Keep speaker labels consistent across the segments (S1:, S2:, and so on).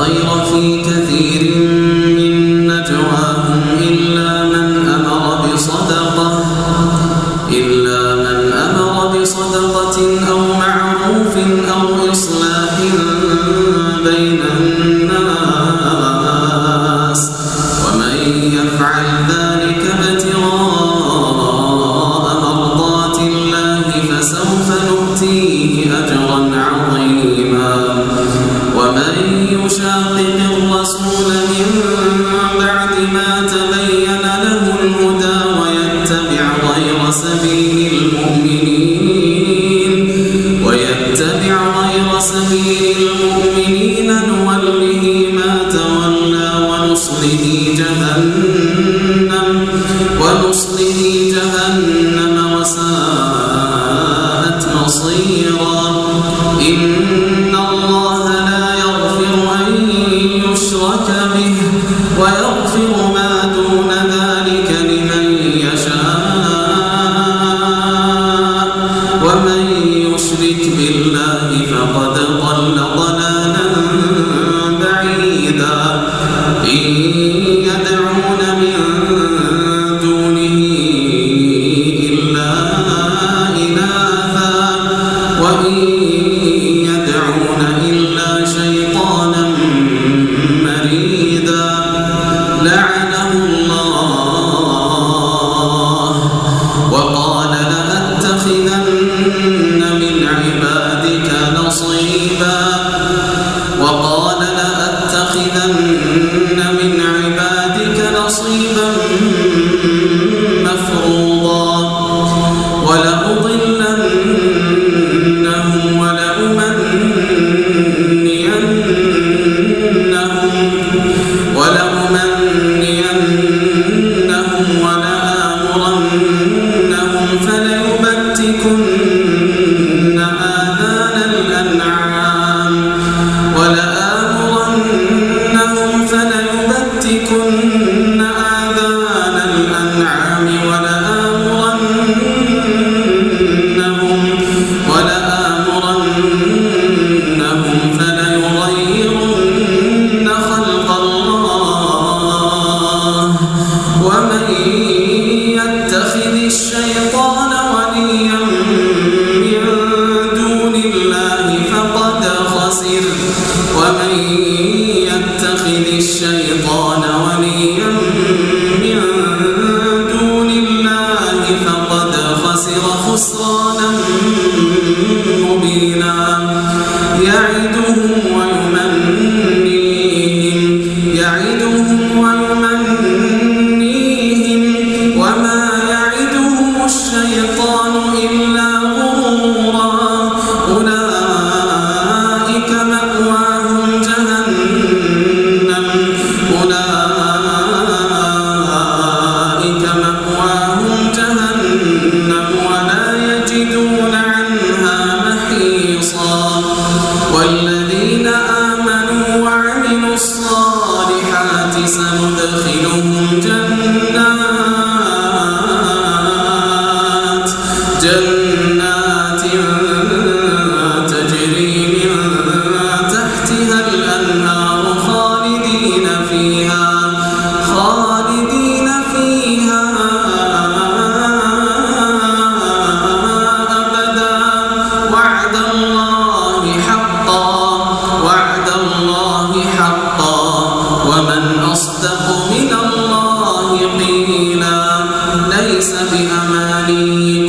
S1: خير ونصله جهنم بأمانيكم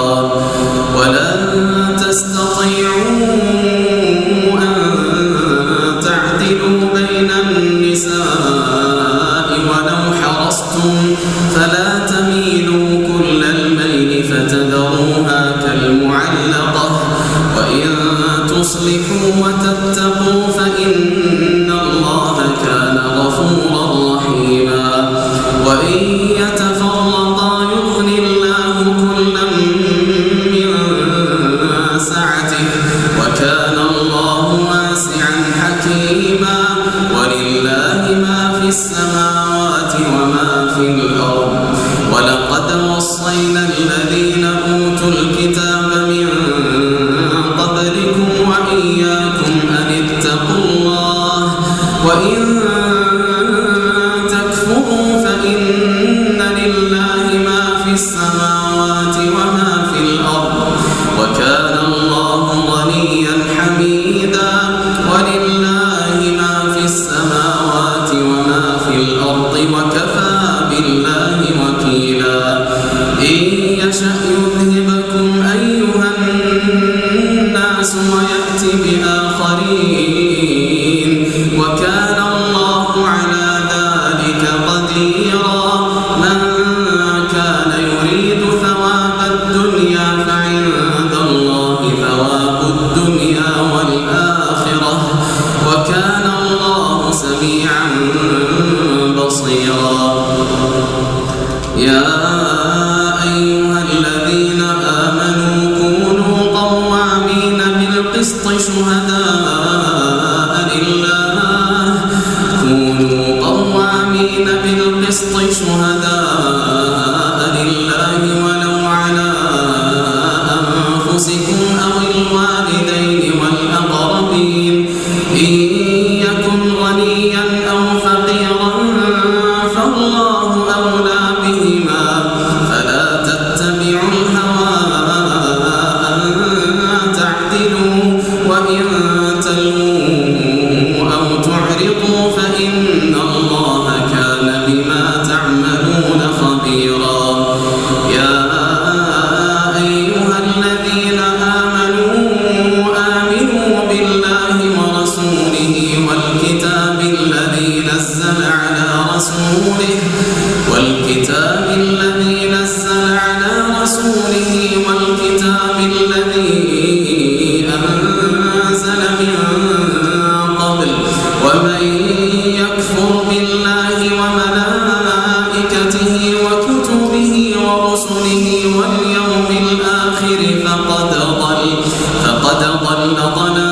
S1: قد طلقنا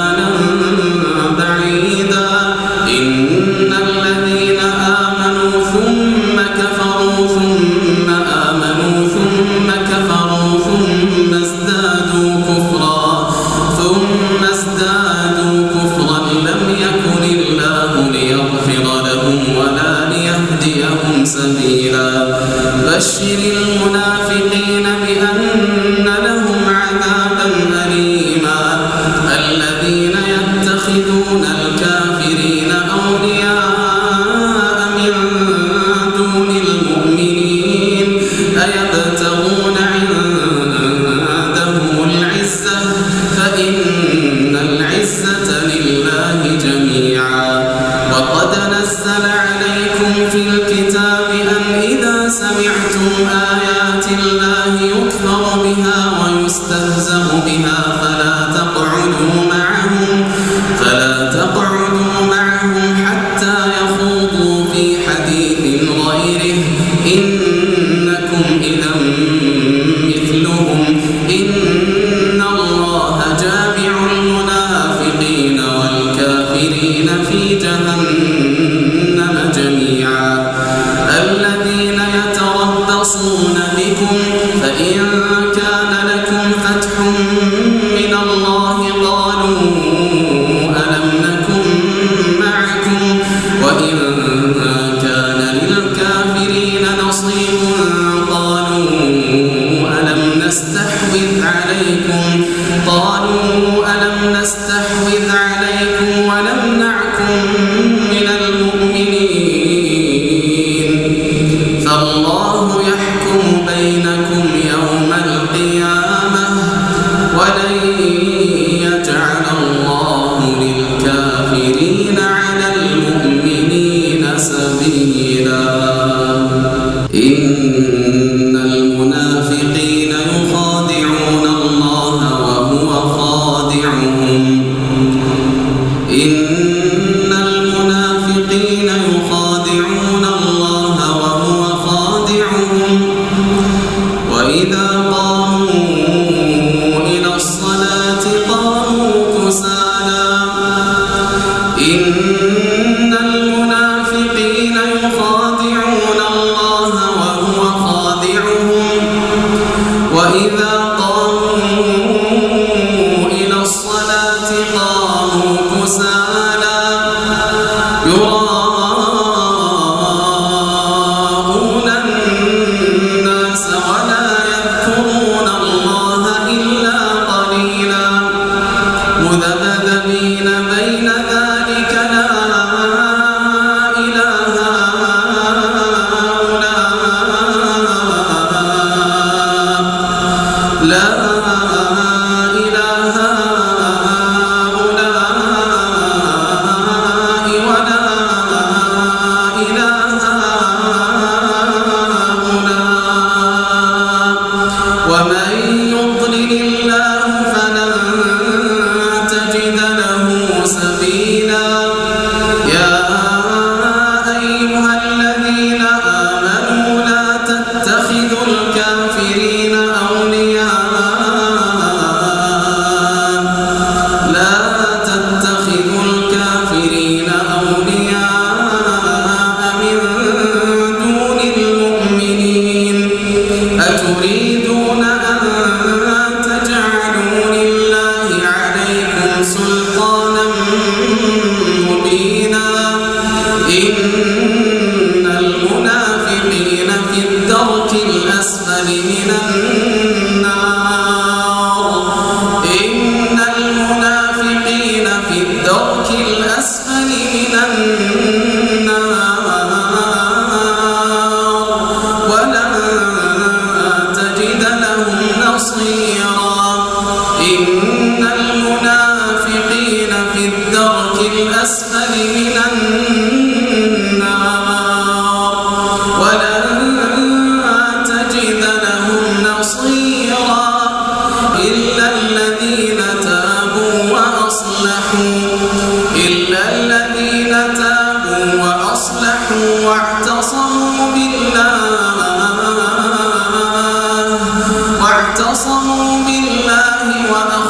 S1: وقد نزل عليكم في الكتاب نستحوذ عليكم بالله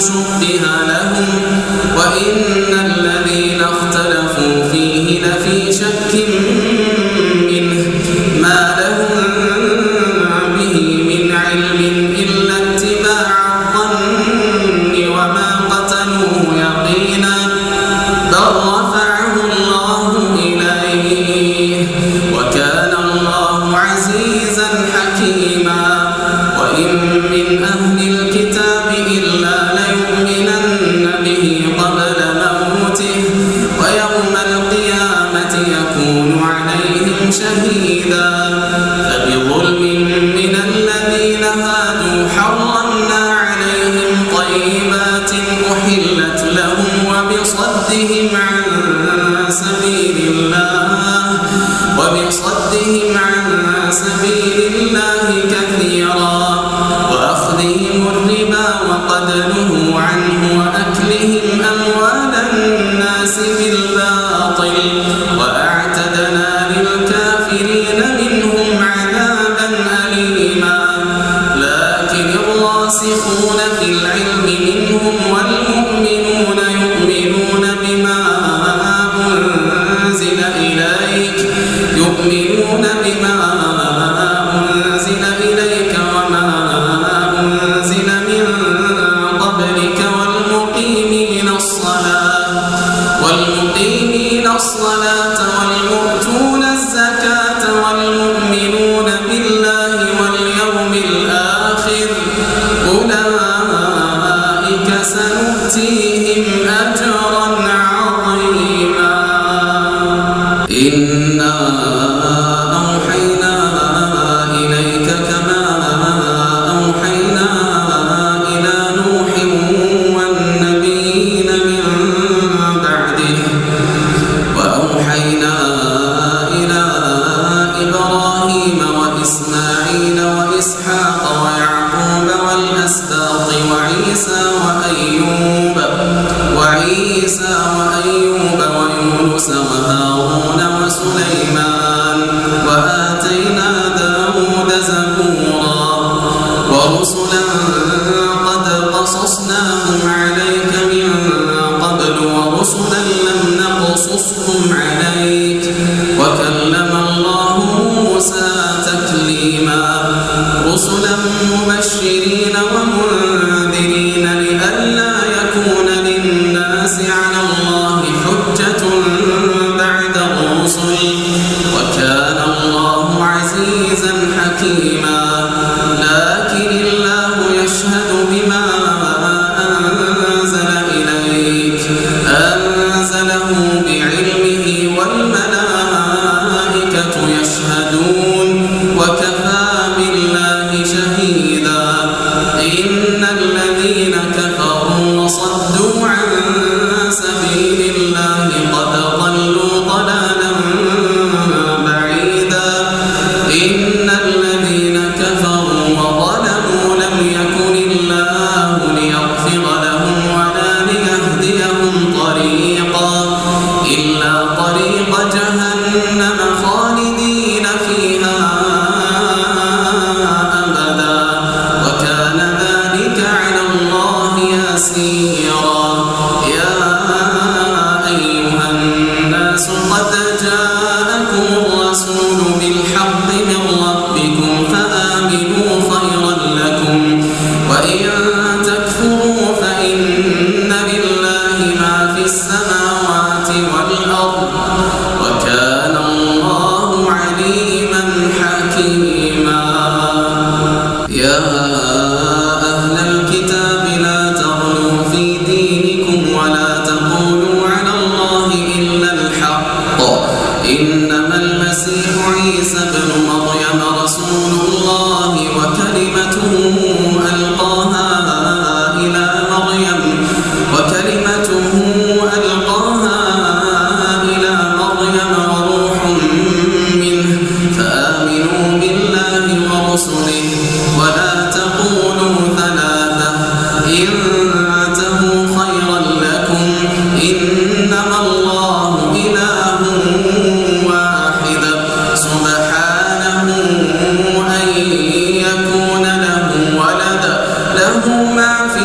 S1: su سبيل الله وبصدهم عن سبيل الله.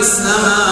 S1: السماء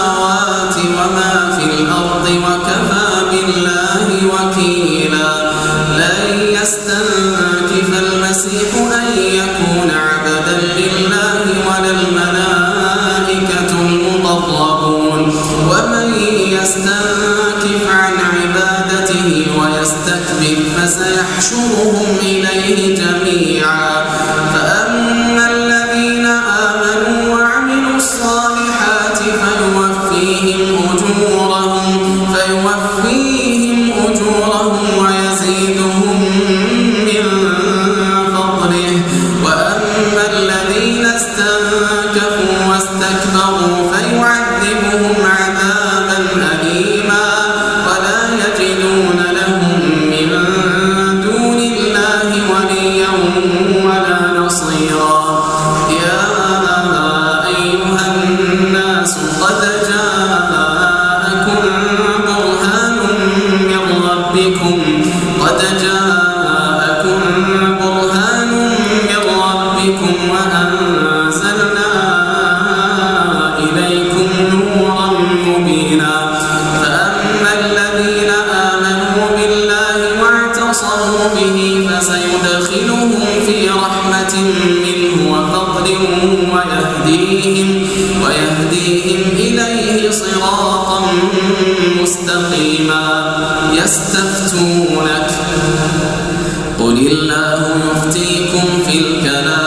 S1: امرؤ هلك ليس له ولد